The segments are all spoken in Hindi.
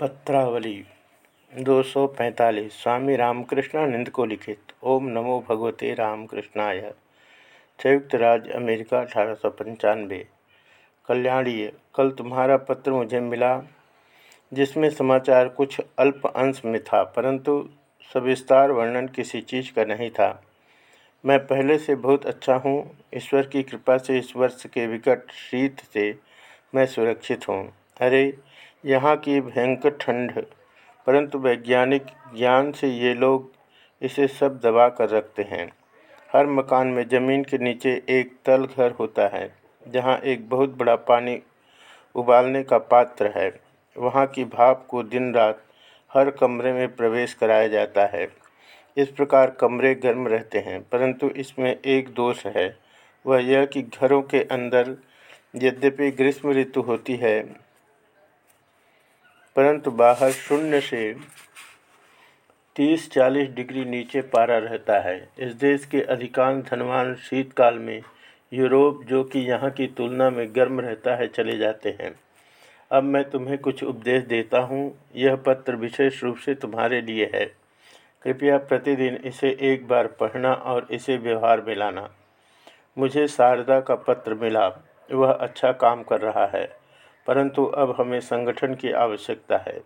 पत्रावली 245 स्वामी रामकृष्णानंद को लिखित, ओम नमो भगवते रामकृष्णाय। संयुक्त राज्य, अमेरिका, अठारह सौ पंचानवे। कल्याणीय, कल तुम्हारा पत्र मुझे मिला, जिसमें समाचार कुछ अल्प अंश में था, परंतु सविस्तार वर्णन किसी चीज़ का नहीं था। मैं पहले से बहुत अच्छा हूँ, ईश्वर की कृपा से इस वर्ष के विकट शीत से मैं सुरक्षित हूँ। अरे यहाँ की भयंकर ठंड परंतु वैज्ञानिक ज्ञान से ये लोग इसे सब दबा कर रखते हैं। हर मकान में ज़मीन के नीचे एक तल घर होता है, जहाँ एक बहुत बड़ा पानी उबालने का पात्र है। वहाँ की भाप को दिन रात हर कमरे में प्रवेश कराया जाता है। इस प्रकार कमरे गर्म रहते हैं, परंतु इसमें एक दोष है। वह यह कि घरों के अंदर यद्यपि ग्रीष्म ऋतु होती है परंतु बाहर शून्य से 30-40 डिग्री नीचे पारा रहता है। इस देश के अधिकांश धनवान शीतकाल में यूरोप, जो कि यहाँ की तुलना में गर्म रहता है, चले जाते हैं। अब मैं तुम्हें कुछ उपदेश देता हूँ। यह पत्र विशेष रूप से तुम्हारे लिए है। कृपया प्रतिदिन इसे एक बार पढ़ना और इसे व्यवहार में लाना। मुझे शारदा का पत्र मिला। वह अच्छा काम कर रहा है। परंतु अब हमें संगठन की आवश्यकता है।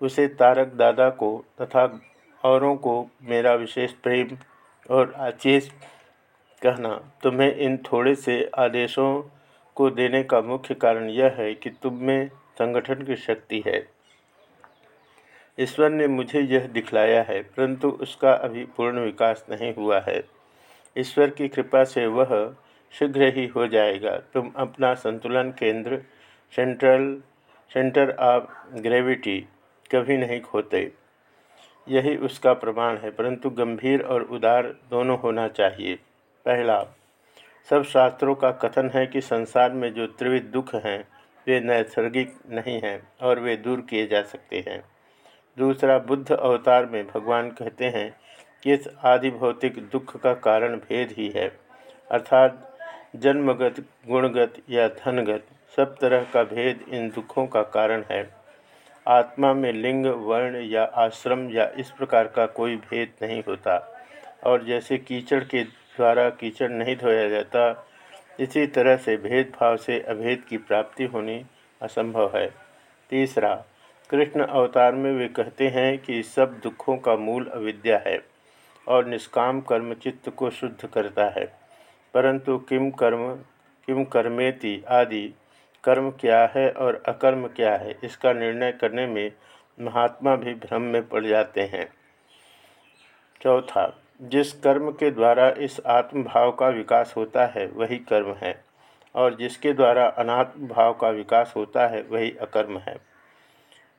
उसे तारक दादा को तथा औरों को मेरा विशेष प्रेम और आचेज कहना, तुम्हें इन थोड़े से आदेशों को देने का मुख्य कारण यह है कि तुम में संगठन की शक्ति है। ईश्वर ने मुझे यह दिखलाया है, परंतु उसका अभी पूर्ण विकास नहीं हुआ है। ईश्वर की कृपा से वह शीघ्र ही हो जाएगा। तुम अपना संतुलन केंद्र सेंट्रल, सेंटर ऑफ़ ग्रेविटी कभी नहीं खोते। यही उसका प्रमाण है, परंतु गंभीर और उदार दोनों होना चाहिए। पहला, सब शास्त्रों का कथन है कि संसार में जो त्रिविध दुख हैं, वे नैसर्गिक नहीं हैं और वे दूर किए जा सकते हैं। दूसरा, बुद्ध अवतार में भगवान कहते हैं कि इस आदि भौतिक दुख का कारण भेद ही है, अर्थात जन्मगत, गुणगत या धनगत। सब तरह का भेद इन दुखों का कारण है। आत्मा में लिंग, वर्ण या आश्रम या इस प्रकार का कोई भेद नहीं होता। और जैसे कीचड़ के द्वारा कीचड़ नहीं धोया जाता, इसी तरह से भेदभाव से अभेद की प्राप्ति होनी असंभव है। तीसरा, कृष्ण अवतार में वे कहते हैं कि सब दुखों का मूल अविद्या है और निष्काम कर्म चित्त को शुद्ध करता है। परंतु किम कर्म, किम कर्मेति आदि कर्म क्या है और अकर्म क्या है, इसका निर्णय करने में महात्मा भी भ्रम में पड़ जाते हैं। चौथा, जिस कर्म के द्वारा इस आत्म भाव का विकास होता है, वही कर्म है, और जिसके द्वारा अनात्म भाव का विकास होता है, वही अकर्म है।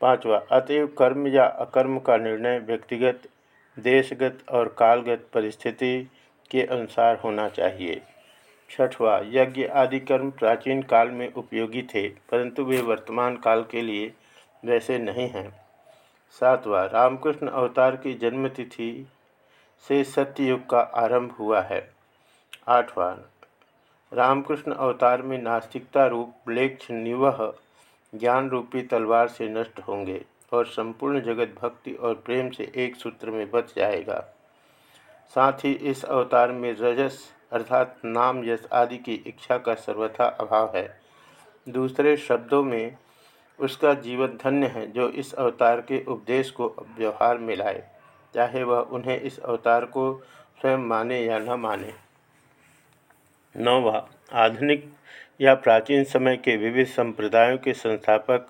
पांचवा, अतएव कर्म या अकर्म का निर्णय व्यक्तिगत, देशगत और कालगत परिस्थिति के अनुसार होना चाहिए। छठवा यज्ञ आदि कर्म प्राचीन काल में उपयोगी थे, परंतु वे वर्तमान काल के लिए वैसे नहीं हैं। सातवा, रामकृष्ण अवतार की जन्मतिथि से सत्ययुग का आरंभ हुआ है। आठवां, रामकृष्ण अवतार में नास्तिकता रूप ब्लेक्ष निवह ज्ञान रूपी तलवार से नष्ट होंगे और संपूर्ण जगत भक्ति और प्रेम से एक सूत्र में बच जाएगा। साथ ही इस अवतार में रजस अर्थात नाम यश आदि की इच्छा का सर्वथा अभाव है। दूसरे शब्दों में, उसका जीवन धन्य है जो इस अवतार के उपदेश को व्यवहार में लाए, चाहे वह उन्हें इस अवतार को स्वयं माने या न माने। नौवा, आधुनिक या प्राचीन समय के विविध संप्रदायों के संस्थापक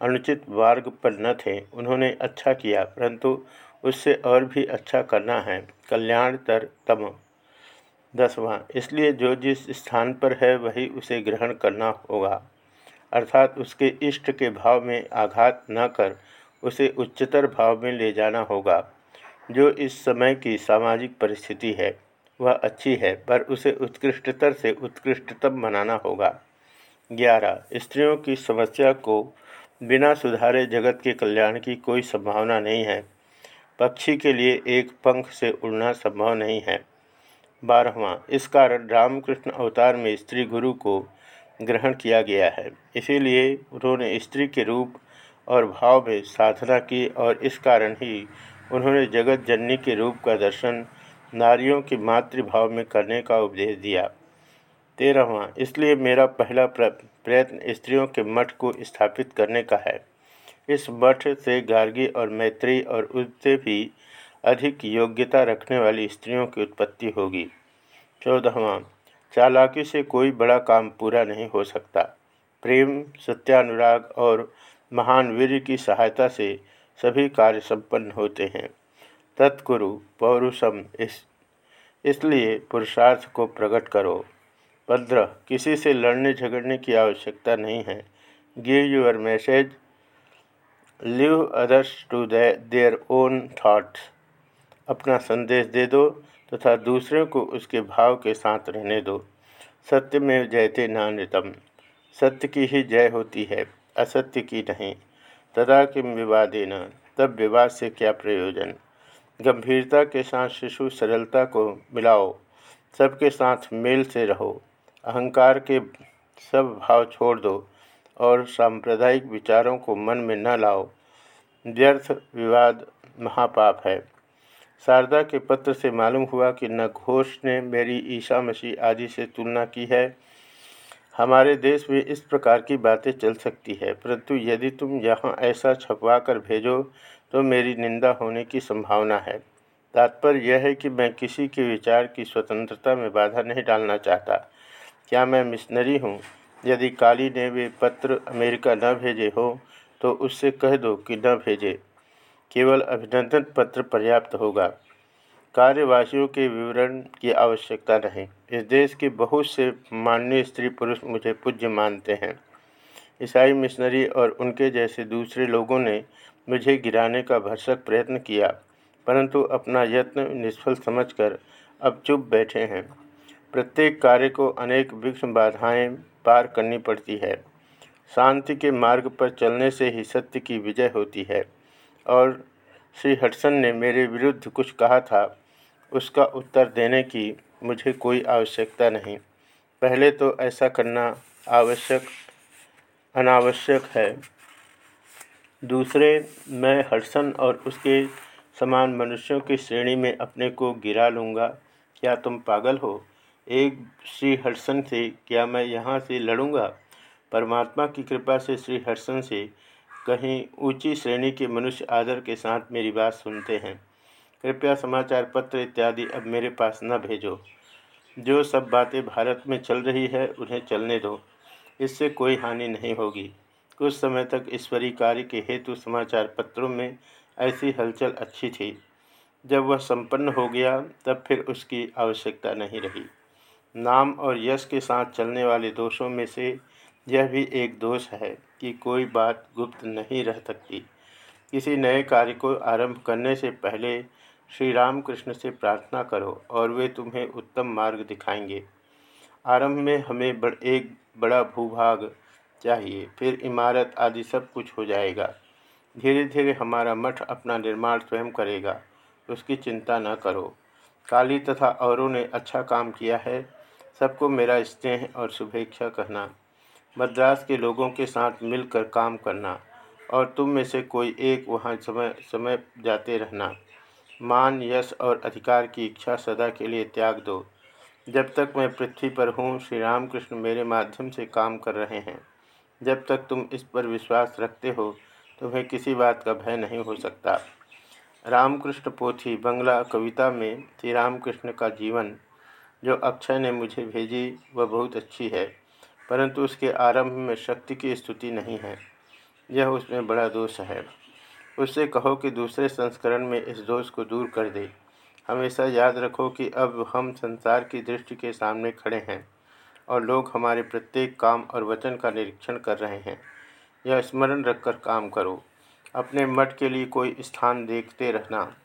अनुचित मार्ग पर न थे। उन्होंने अच्छा किया, परंतु उससे और भी अच्छा करना है। कल्याण तर तम दसवां इसलिए जो जिस स्थान पर है, वही उसे ग्रहण करना होगा। अर्थात उसके इष्ट के भाव में आघात न कर, उसे उच्चतर भाव में ले जाना होगा। जो इस समय की सामाजिक परिस्थिति है, वह अच्छी है, पर उसे उत्कृष्टतर से उत्कृष्टतम बनाना होगा। ग्यारह। स्त्रियों की समस्या को बिना सुधारे जगत के कल्याण की कोई संभावना नहीं है। पक्षी के लिए एक पंख से उड़ना संभव नहीं है। बारहवा। इस कारण रामकृष्ण अवतार में स्त्री गुरु को ग्रहण किया गया है। इसीलिए उन्होंने स्त्री के रूप और भाव में साधना की और इस कारण ही उन्होंने जगत जननी के रूप का दर्शन नारियों के मातृभाव में करने का उपदेश दिया। तेरहवा। इसलिए मेरा पहला प्रयत्न स्त्रियों के मठ को स्थापित करने का है। इस मठ से गार्गी और मैत्री और उससे भी अधिक योग्यता रखने वाली स्त्रियों की उत्पत्ति होगी। चौदहवा, चालाकी से कोई बड़ा काम पूरा नहीं हो सकता। प्रेम, सत्यानुराग और महान वीर की सहायता से सभी कार्य संपन्न होते हैं। तत्कुरु पौरुषम, इस, इसलिए पुरुषार्थ को प्रकट करो। पंद्रह, किसी से लड़ने झगड़ने की आवश्यकता नहीं है। Give your message, leave others to their own thoughts. अपना संदेश दे दो तथा दूसरों को उसके भाव के साथ रहने दो। सत्य में जयते नान्यतम सत्य की ही जय होती है, असत्य की नहीं। तदा किम विवादेना, तब विवाद से क्या प्रयोजन? गंभीरता के साथ शिशु सरलता को मिलाओ। सबके साथ मेल से रहो। अहंकार के सब भाव छोड़ दो और सांप्रदायिक विचारों को मन में न लाओ। व्यर्थ विवाद महापाप है। शारदा के पत्र से मालूम हुआ कि न घोष ने मेरी ईसा मसीह आदि से तुलना की है। हमारे देश में इस प्रकार की बातें चल सकती है, परंतु यदि तुम यहाँ ऐसा छपवा कर भेजो तो मेरी निंदा होने की संभावना है। तात्पर्य यह है कि मैं किसी के विचार की स्वतंत्रता में बाधा नहीं डालना चाहता। क्या मैं मिशनरी हूँ? यदि काली ने वे पत्र अमेरिका न भेजे हो तो उससे कह दो कि न भेजे। केवल अभिनंदन पत्र पर्याप्त होगा। कार्यवासियों के विवरण की आवश्यकता नहीं। इस देश के बहुत से माननीय स्त्री पुरुष मुझे पूज्य मानते हैं। ईसाई मिशनरी और उनके जैसे दूसरे लोगों ने मुझे गिराने का भरसक प्रयत्न किया, परंतु अपना यत्न निष्फल समझकर अब चुप बैठे हैं। प्रत्येक कार्य को अनेक विघ्न बाधाएँ पार करनी पड़ती है। शांति के मार्ग पर चलने से ही सत्य की विजय होती है। और श्री हटसन ने मेरे विरुद्ध कुछ कहा था, उसका उत्तर देने की मुझे कोई आवश्यकता नहीं। पहले तो ऐसा करना आवश्यक, अनावश्यक है। दूसरे, मैं हटसन और उसके समान मनुष्यों की श्रेणी में अपने को गिरा लूँगा। क्या तुम पागल हो? एक श्री हटसन से क्या मैं यहाँ से लड़ूँगा? परमात्मा की कृपा से श्री हटसन से कहीं ऊँची श्रेणी के मनुष्य आदर के साथ मेरी बात सुनते हैं। कृपया समाचार पत्र इत्यादि अब मेरे पास न भेजो। जो सब बातें भारत में चल रही है, उन्हें चलने दो। इससे कोई हानि नहीं होगी। कुछ समय तक ईश्वरीय कार्य के हेतु समाचार पत्रों में ऐसी हलचल अच्छी थी। जब वह संपन्न हो गया, तब फिर उसकी आवश्यकता नहीं रही। नाम और यश के साथ चलने वाले दोषों में से यह भी एक दोष है। कि कोई बात गुप्त नहीं रह सकती। किसी नए कार्य को आरंभ करने से पहले श्री राम कृष्ण से प्रार्थना करो और वे तुम्हें उत्तम मार्ग दिखाएँगे। आरंभ में हमें बड़, एक बड़ा भूभाग चाहिए, फिर इमारत आदि सब कुछ हो जाएगा। धीरे धीरे हमारा मठ अपना निर्माण स्वयं करेगा, उसकी चिंता न करो। काली तथा औरों ने अच्छा काम किया है, सबको मेरा स्नेह और शुभेच्छा कहना। मद्रास के लोगों के साथ मिलकर काम करना और तुम में से कोई एक वहाँ समय समय जाते रहना। मान, यश और अधिकार की इच्छा सदा के लिए त्याग दो। जब तक मैं पृथ्वी पर हूँ श्री रामकृष्ण मेरे माध्यम से काम कर रहे हैं। जब तक तुम इस पर विश्वास रखते हो, तुम्हें किसी बात का भय नहीं हो सकता। रामकृष्ण पोथी, बंगला कविता में श्री रामकृष्ण का जीवन, जो अक्षय ने मुझे भेजी, वह बहुत अच्छी है। परंतु उसके आरंभ में शक्ति की स्तुति नहीं है। यह उसमें बड़ा दोष है। उससे कहो कि दूसरे संस्करण में इस दोष को दूर कर दे। हमेशा याद रखो कि अब हम संसार की दृष्टि के सामने खड़े हैं और लोग हमारे प्रत्येक काम और वचन का निरीक्षण कर रहे हैं। यह स्मरण रखकर काम करो। अपने मठ के लिए कोई स्थान देखते रहना।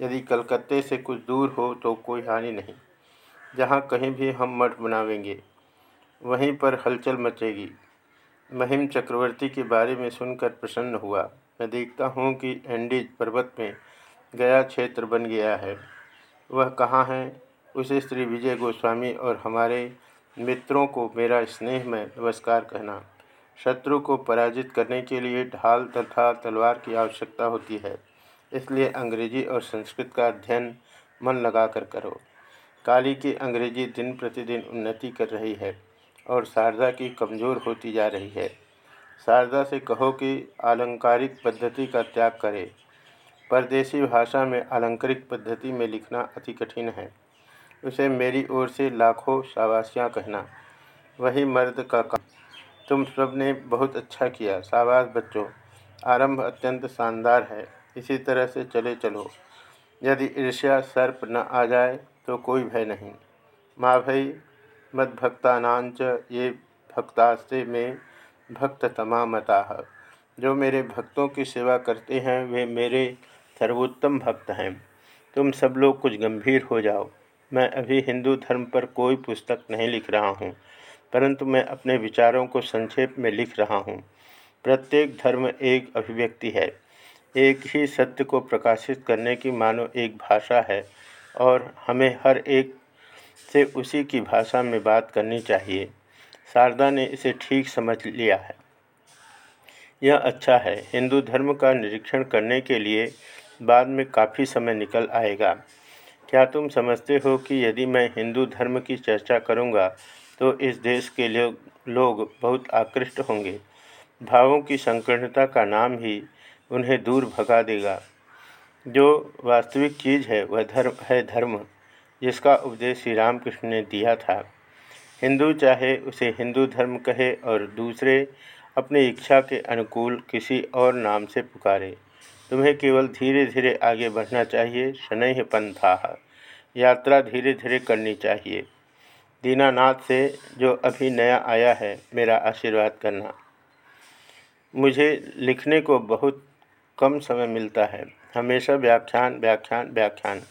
यदि कलकत्ते से कुछ दूर हो तो कोई हानि नहीं। जहाँ कहीं भी हम मठ बनावेंगे। वहीं पर हलचल मचेगी। महिम चक्रवर्ती के बारे में सुनकर प्रसन्न हुआ। मैं देखता हूँ कि एंडीज पर्वत में गया क्षेत्र बन गया है। वह कहाँ है? उसे श्री विजय गोस्वामी और हमारे मित्रों को मेरा स्नेह में नमस्कार कहना। शत्रु को पराजित करने के लिए ढाल तथा तलवार की आवश्यकता होती है। इसलिए अंग्रेज़ी और संस्कृत का अध्ययन मन लगाकर करो। काली की अंग्रेज़ी दिन प्रतिदिन उन्नति कर रही है। और शारदा की कमज़ोर होती जा रही है। शारदा से कहो कि आलंकारिक पद्धति का त्याग करे। परदेशी भाषा में आलंकारिक पद्धति में लिखना अति कठिन है। उसे मेरी ओर से लाखों शाबाशियाँ कहना, वही मर्द का काम। तुम सबने बहुत अच्छा किया। शाबाश बच्चों, आरंभ अत्यंत शानदार है। इसी तरह से चले चलो। यदि ईर्ष्या सर्प न आ जाए तो कोई भय नहीं। माँ भई मद्भक्तानाच ये भक्तास्ते में भक्त तमामता जो मेरे भक्तों की सेवा करते हैं, वे मेरे सर्वोत्तम भक्त हैं। तुम सब लोग कुछ गंभीर हो जाओ। मैं अभी हिंदू धर्म पर कोई पुस्तक नहीं लिख रहा हूँ, परंतु मैं अपने विचारों को संक्षेप में लिख रहा हूँ। प्रत्येक धर्म एक अभिव्यक्ति है। एक ही सत्य को प्रकाशित करने की मानो एक भाषा है, और हमें हर एक से उसी की भाषा में बात करनी चाहिए। शारदा ने इसे ठीक समझ लिया है। यह अच्छा है। हिंदू धर्म का निरीक्षण करने के लिए बाद में काफ़ी समय निकल आएगा। क्या तुम समझते हो कि यदि मैं हिंदू धर्म की चर्चा करूँगा तो इस देश के लोग लोग बहुत आकृष्ट होंगे। भावों की संकीर्णता का नाम ही उन्हें दूर भगा देगा। जो वास्तविक चीज़ है, वह धर्म, है धर्म। जिसका उपदेश श्री रामकृष्ण ने दिया था। हिंदू चाहे उसे हिंदू धर्म कहे और दूसरे अपनी इच्छा के अनुकूल किसी और नाम से पुकारे। तुम्हें केवल धीरे धीरे आगे बढ़ना चाहिए शनैह पंथा यात्रा धीरे धीरे करनी चाहिए। दीनानाथ से जो अभी नया आया है, मेरा आशीर्वाद करना। मुझे लिखने को बहुत कम समय मिलता है। हमेशा व्याख्यान व्याख्यान व्याख्यान।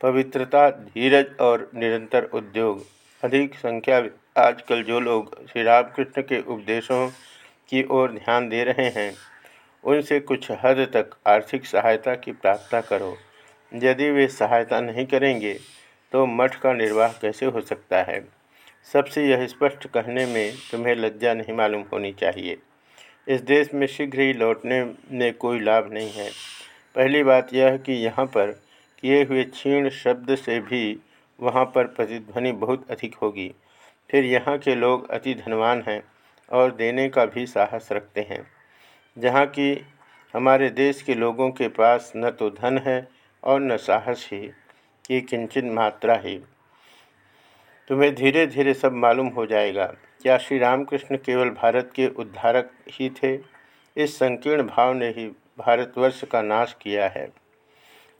पवित्रता, धीरज और निरंतर उद्योग। अधिक संख्या आजकल जो लोग श्री रामकृष्ण के उपदेशों की ओर ध्यान दे रहे हैं, उनसे कुछ हद तक आर्थिक सहायता की प्रार्थना करो। यदि वे सहायता नहीं करेंगे तो मठ का निर्वाह कैसे हो सकता है? सबसे यह स्पष्ट कहने में तुम्हें लज्जा नहीं मालूम होनी चाहिए। इस देश में शीघ्र ही लौटने में कोई लाभ नहीं है। पहली बात यह कि यहाँ पर किए हुए क्षीण शब्द से भी वहाँ पर प्रतिध्वनि बहुत अधिक होगी। फिर यहाँ के लोग अति धनवान हैं और देने का भी साहस रखते हैं। जहाँ की हमारे देश के लोगों के पास न तो धन है और न साहस ही की किंचन मात्रा ही। तुम्हें धीरे धीरे सब मालूम हो जाएगा, क्या श्री रामकृष्ण केवल भारत के उद्धारक ही थे? इस संकीर्ण भाव ने ही भारतवर्ष का नाश किया है।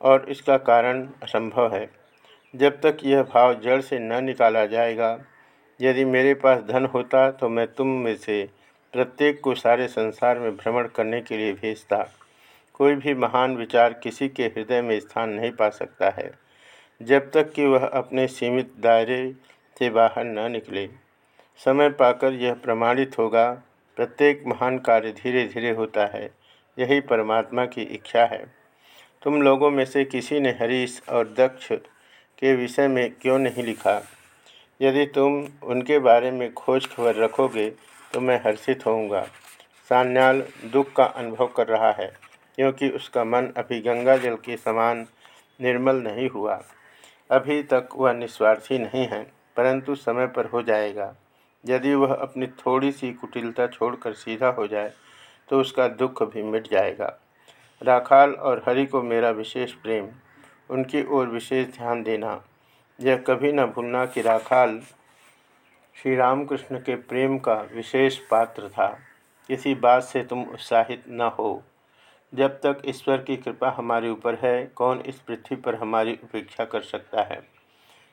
और इसका कारण असंभव है। जब तक यह भाव जड़ से न निकाला जाएगा, यदि मेरे पास धन होता तो मैं तुम में से प्रत्येक को सारे संसार में भ्रमण करने के लिए भेजता। कोई भी महान विचार किसी के हृदय में स्थान नहीं पा सकता है, जब तक कि वह अपने सीमित दायरे से बाहर न निकले। समय पाकर यह प्रमाणित होगा, प्रत्येक महान कार्य धीरे धीरे होता है, यही परमात्मा की इच्छा है। तुम लोगों में से किसी ने हरीश और दक्ष के विषय में क्यों नहीं लिखा? यदि तुम उनके बारे में खोज खबर रखोगे तो मैं हर्षित होऊँगा। सान्याल दुख का अनुभव कर रहा है, क्योंकि उसका मन अभी गंगा जल के समान निर्मल नहीं हुआ। अभी तक वह निस्वार्थी नहीं है, परंतु समय पर हो जाएगा। यदि वह अपनी थोड़ी सी कुटिलता छोड़कर सीधा हो जाए तो उसका दुख भी मिट जाएगा। राखाल और हरि को मेरा विशेष प्रेम, उनकी ओर विशेष ध्यान देना। यह कभी न भूलना कि राखाल श्री रामकृष्ण के प्रेम का विशेष पात्र था। किसी बात से तुम उत्साहित न हो। जब तक ईश्वर की कृपा हमारे ऊपर है, कौन इस पृथ्वी पर हमारी उपेक्षा कर सकता है?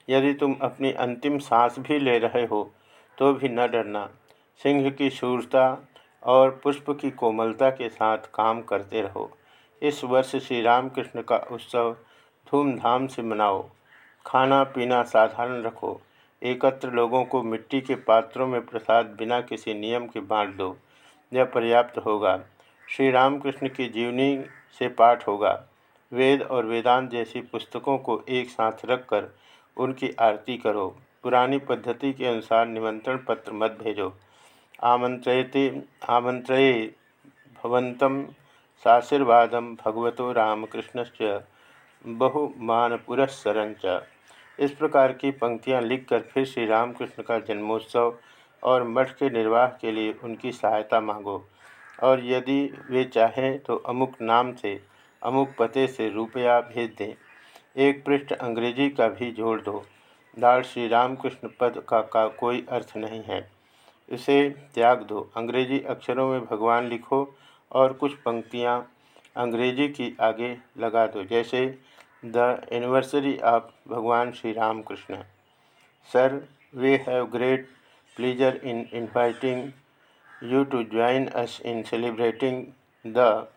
यदि तुम अपनी अंतिम सांस भी ले रहे हो तो भी न डरना। सिंह की शूरता और पुष्प की कोमलता के साथ काम करते रहो। इस वर्ष श्री रामकृष्ण का उत्सव धूमधाम से मनाओ। खाना पीना साधारण रखो। एकत्र लोगों को मिट्टी के पात्रों में प्रसाद बिना किसी नियम के बांट दो। यह पर्याप्त होगा। श्री रामकृष्ण की जीवनी से पाठ होगा। वेद और वेदांत जैसी पुस्तकों को एक साथ रखकर उनकी आरती करो। पुरानी पद्धति के अनुसार निमंत्रण पत्र मत भेजो। आमंत्रयति आमंत्रये भवन्तं साशीर्वादं भगवतो रामकृष्णस्य बहुमानपुरस्सरंच इस प्रकार की पंक्तियाँ लिखकर फिर श्री रामकृष्ण का जन्मोत्सव और मठ के निर्वाह के लिए उनकी सहायता मांगो। और यदि वे चाहें तो अमुक नाम से अमुक पते से रुपया भेज दें। एक पृष्ठ अंग्रेज़ी का भी जोड़ दो। दाल श्री रामकृष्ण पद का, का कोई अर्थ नहीं है। इसे त्याग दो। अंग्रेज़ी अक्षरों में भगवान लिखो और कुछ पंक्तियाँ अंग्रेज़ी की आगे लगा दो, जैसे, द एनिवर्सरी ऑफ़ भगवान Shri Ramakrishna sir, we have great pleasure in inviting you to join us in celebrating the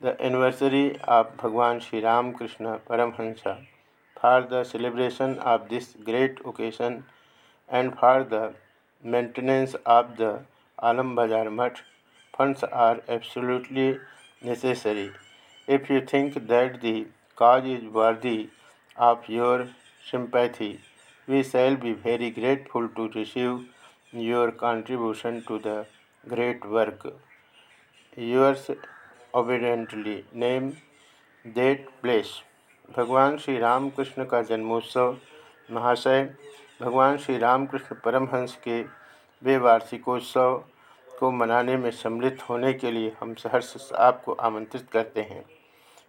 the anniversary of भगवान Shri Ramakrishna Paramahamsa. For the celebration of this great occasion and for the maintenance of the Alam Bazar Math funds are absolutely necessary. If you think that the cause is worthy of your sympathy, we shall be very grateful to receive your contribution to the great work. Yours obediently, name, date, place. भगवान श्री रामकृष्ण का जन्मोत्सव महाशय भगवान श्री रामकृष्ण परमहंस के वे वार्षिकोत्सव को मनाने में सम्मिलित होने के लिए हम सहर्ष आपको आमंत्रित करते हैं।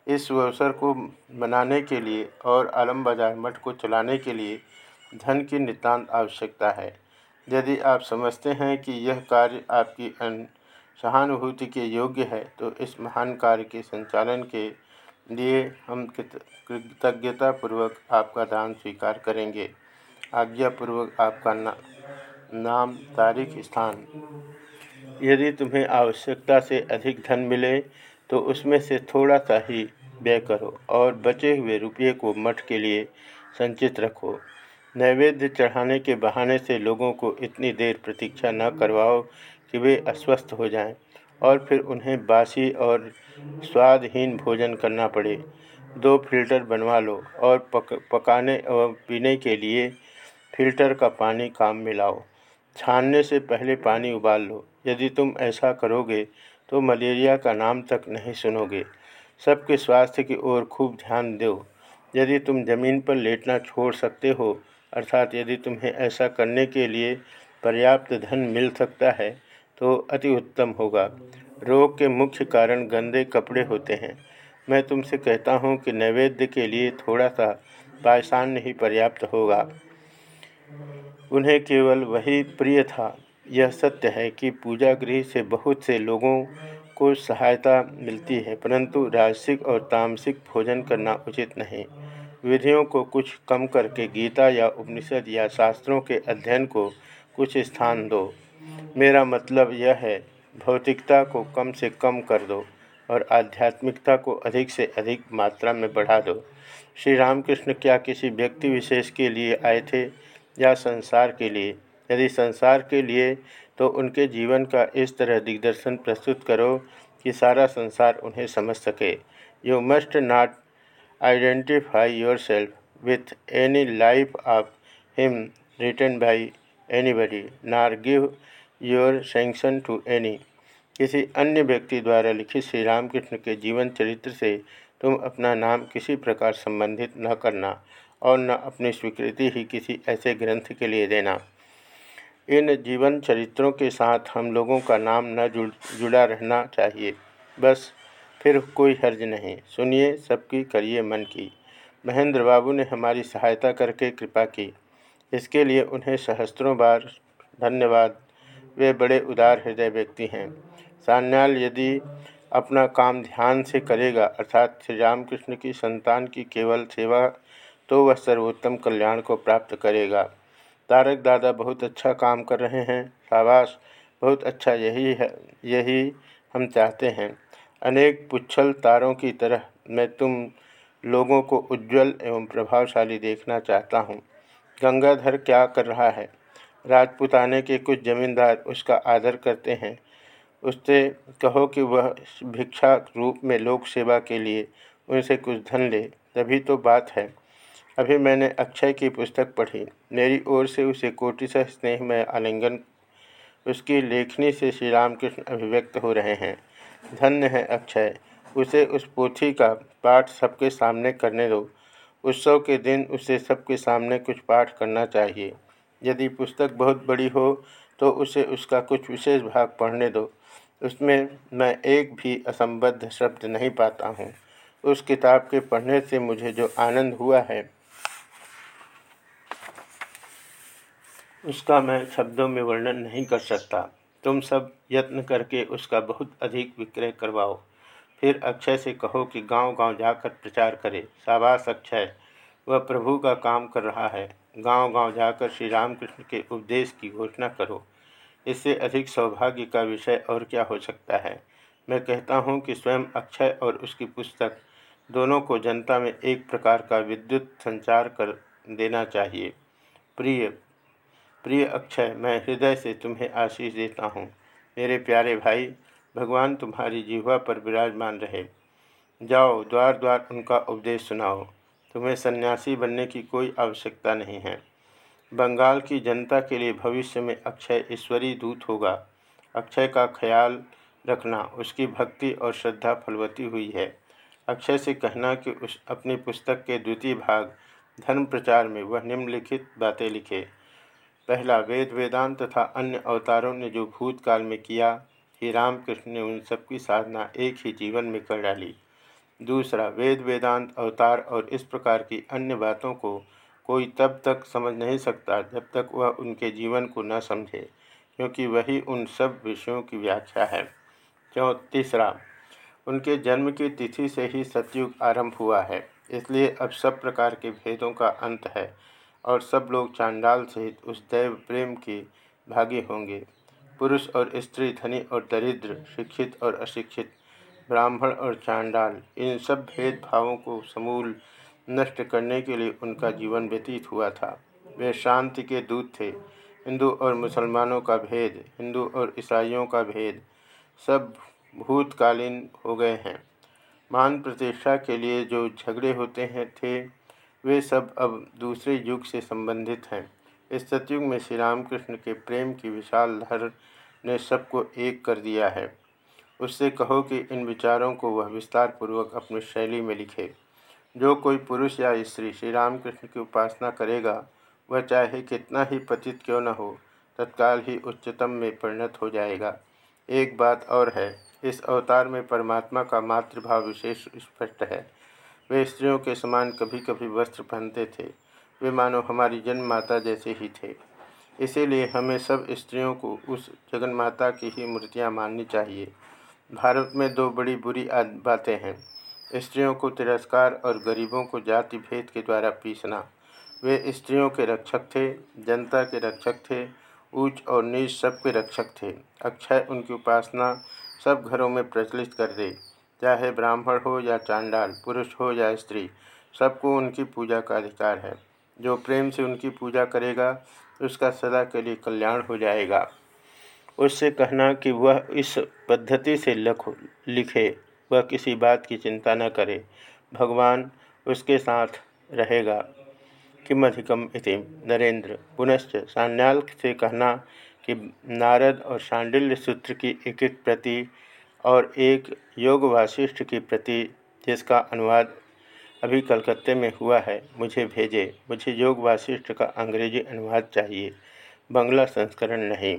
इस अवसर को मनाने के लिए और आलम बाज़ार मठ को चलाने के लिए धन की नितान्त आवश्यकता है। यदि आप समझते हैं कि यह कार्य आपकी सहानुभूति के योग्य है तो इस महान कार्य के संचालन के लिए हम कृतज्ञतापूर्वक आपका दान स्वीकार करेंगे। आज्ञापूर्वक आपका ना, नाम तारीख स्थान यदि तुम्हें आवश्यकता से अधिक धन मिले तो उसमें से थोड़ा सा ही व्यय करो और बचे हुए रुपये को मठ के लिए संचित रखो। नैवेद्य चढ़ाने के बहाने से लोगों को इतनी देर प्रतीक्षा न करवाओ कि वे अस्वस्थ हो जाएँ और फिर उन्हें बासी और स्वादहीन भोजन करना पड़े। दो फ़िल्टर बनवा लो और पक, पकाने और पीने के लिए फ़िल्टर का पानी काम में लाओ। छानने से पहले पानी उबाल लो। यदि तुम ऐसा करोगे तो मलेरिया का नाम तक नहीं सुनोगे। सबके स्वास्थ्य की ओर खूब ध्यान दो। यदि तुम ज़मीन पर लेटना छोड़ सकते हो, अर्थात यदि तुम्हें ऐसा करने के लिए पर्याप्त धन मिल सकता है तो अति उत्तम होगा। रोग के मुख्य कारण गंदे कपड़े होते हैं। मैं तुमसे कहता हूँ कि नैवेद्य के लिए थोड़ा सा पायसान ही पर्याप्त होगा। उन्हें केवल वही प्रिय था। यह सत्य है कि पूजा गृह से बहुत से लोगों को सहायता मिलती है, परंतु राजसिक और तामसिक भोजन करना उचित नहीं। विधियों को कुछ कम करके गीता या उपनिषद या शास्त्रों के अध्ययन को कुछ स्थान दो। मेरा मतलब यह है, भौतिकता को कम से कम कर दो और आध्यात्मिकता को अधिक से अधिक मात्रा में बढ़ा दो। श्री रामकृष्ण क्या किसी व्यक्ति विशेष के लिए आए थे या संसार के लिए? यदि संसार के लिए तो उनके जीवन का इस तरह दिग्दर्शन प्रस्तुत करो कि सारा संसार उन्हें समझ सके। You must not identify yourself with any life of him return by anybody nor give your sanction to any किसी अन्य व्यक्ति द्वारा लिखित श्री रामकृष्ण के जीवन चरित्र से तुम अपना नाम किसी प्रकार संबंधित न करना और न अपनी स्वीकृति ही किसी ऐसे ग्रंथ के लिए देना। इन जीवन चरित्रों के साथ हम लोगों का नाम न जुड़, जुड़ा रहना चाहिए। बस, फिर कोई हर्ज नहीं। सुनिए, सबकी करिए मन की। महेंद्र बाबू ने हमारी सहायता करके कृपा की। इसके लिए उन्हें सहस्त्रों बार धन्यवाद। वे बड़े उदार हृदय व्यक्ति हैं। सान्याल यदि अपना काम ध्यान से करेगा, अर्थात श्री रामकृष्ण की संतान की केवल सेवा तो वह सर्वोत्तम कल्याण को प्राप्त करेगा। तारक दादा बहुत अच्छा काम कर रहे हैं। शाबाश। बहुत अच्छा यही है, यही हम चाहते हैं। अनेक पुच्छल तारों की तरह मैं तुम लोगों को उज्जवल एवं प्रभावशाली देखना चाहता हूँ। गंगाधर क्या कर रहा है? राजपुताने के कुछ जमींदार उसका आदर करते हैं। उससे कहो कि वह भिक्षा रूप में लोक सेवा के लिए उनसे कुछ धन ले, तभी तो बात है। अभी मैंने अक्षय की पुस्तक पढ़ी। मेरी ओर से उसे कोटिशह स्नेह में आलिंगन, उसकी लेखनी से श्री रामकृष्ण अभिव्यक्त हो रहे हैं। धन्य है अक्षय, उसे उस पोथी का पाठ सबके सामने करने दो। उत्सव के दिन उसे सबके सामने कुछ पाठ करना चाहिए। यदि पुस्तक बहुत बड़ी हो तो उसे उसका कुछ विशेष भाग पढ़ने दो। उसमें मैं एक भी असंबद्ध शब्द नहीं पाता हूँ। उस किताब के पढ़ने से मुझे जो आनंद हुआ है उसका मैं शब्दों में वर्णन नहीं कर सकता। तुम सब यत्न करके उसका बहुत अधिक विक्रय करवाओ। फिर अक्षय से कहो कि गांव-गांव जाकर प्रचार करे। शाबाश अक्षय। वह प्रभु का काम कर रहा है। गांव-गांव जाकर श्री रामकृष्ण के उपदेश की घोषणा करो। इससे अधिक सौभाग्य का विषय और क्या हो सकता है? मैं कहता हूँ कि स्वयं अक्षय और उसकी पुस्तक दोनों को जनता में एक प्रकार का विद्युत संचार कर देना चाहिए। प्रिय प्रिय अक्षय, मैं हृदय से तुम्हें आशीष देता हूँ। मेरे प्यारे भाई, भगवान तुम्हारी जीवा पर विराजमान रहे। जाओ द्वार द्वार उनका उपदेश सुनाओ। तुम्हें सन्यासी बनने की कोई आवश्यकता नहीं है। बंगाल की जनता के लिए भविष्य में अक्षय ईश्वरीय दूत होगा। अक्षय का ख्याल रखना, उसकी भक्ति और श्रद्धा फलवती हुई है। अक्षय से कहना कि उस अपनी पुस्तक के द्वितीय भाग धर्म प्रचार में वह निम्नलिखित बातें लिखे। पहला वेद वेदांत तथा अन्य अवतारों ने जो भूतकाल में किया, ही रामकृष्ण ने उन सबकी साधना एक ही जीवन में कर डाली। दूसरा, वेद वेदांत अवतार और इस प्रकार की अन्य बातों को कोई तब तक समझ नहीं सकता जब तक वह उनके जीवन को न समझे, क्योंकि वही उन सब विषयों की व्याख्या है। क्यों तीसरा, उनके जन्म की तिथि से ही सतयुग आरंभ हुआ है, इसलिए अब सब प्रकार के भेदों का अंत है। और सब लोग चांडाल सहित उस दैव प्रेम के भागी होंगे। पुरुष और स्त्री, धनी और दरिद्र, शिक्षित और अशिक्षित, ब्राह्मण और चांडाल, इन सब भेदभावों को समूल नष्ट करने के लिए उनका जीवन व्यतीत हुआ था। वे शांति के दूत थे। हिंदू और मुसलमानों का भेद, हिंदू और ईसाइयों का भेद सब भूतकालीन हो गए हैं। मान प्रतिष्ठा के लिए जो झगड़े होते हैं, थे वे सब अब दूसरे युग से संबंधित हैं। इस सतयुग में श्री रामकृष्ण के प्रेम की विशाल लहर ने सबको एक कर दिया है। उससे कहो कि इन विचारों को वह विस्तार पूर्वक अपनी शैली में लिखे। जो कोई पुरुष या स्त्री श्री रामकृष्ण की उपासना करेगा, वह चाहे कितना ही पतित क्यों न हो, तत्काल ही उच्चतम में परिणत हो जाएगा। एक बात और है, इस अवतार में परमात्मा का मातृभाव विशेष स्पष्ट है। वे स्त्रियों के समान कभी कभी वस्त्र पहनते थे। वे मानो हमारी जन्म माता जैसे ही थे। इसीलिए हमें सब स्त्रियों को उस जगन माता की ही मूर्तियाँ माननी चाहिए। भारत में दो बड़ी बुरी बातें हैं। स्त्रियों को तिरस्कार और गरीबों को जाति भेद के द्वारा पीसना। वे स्त्रियों के रक्षक थे, जनता के रक्षक थे, ऊंच और नीच सबके रक्षक थे। अक्षय उनकी उपासना सब घरों में प्रचलित कर दे। चाहे ब्राह्मण हो या चांडाल, पुरुष हो या स्त्री, सबको उनकी पूजा का अधिकार है। जो प्रेम से उनकी पूजा करेगा, उसका सदा के लिए कल्याण हो जाएगा। उससे कहना कि वह इस पद्धति से लख, लिखे वह किसी बात की चिंता न करे, भगवान उसके साथ रहेगा। किमधिकम इति? नरेंद्र, पुनश्च सान्याल से कहना कि नारद और शांडिल्य सूत्र की एक एक प्रति और एक योग वाशिष्ठ की प्रति जिसका अनुवाद अभी कलकत्ते में हुआ है, मुझे भेजे। मुझे योग वाशिष्ठ का अंग्रेज़ी अनुवाद चाहिए। बंगला संस्करण नहीं।